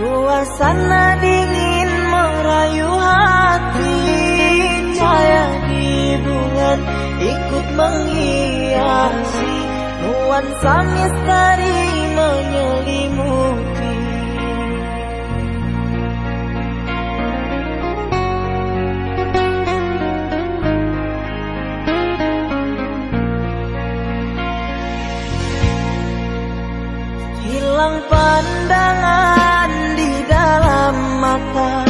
Suasana dingin merayu hati Cahaya di bulan ikut menghiasi Nuansa misteri menyelimuti. Hilang pandangan mata.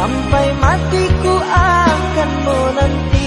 Sampai matiku akan menanti